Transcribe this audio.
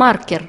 маркер.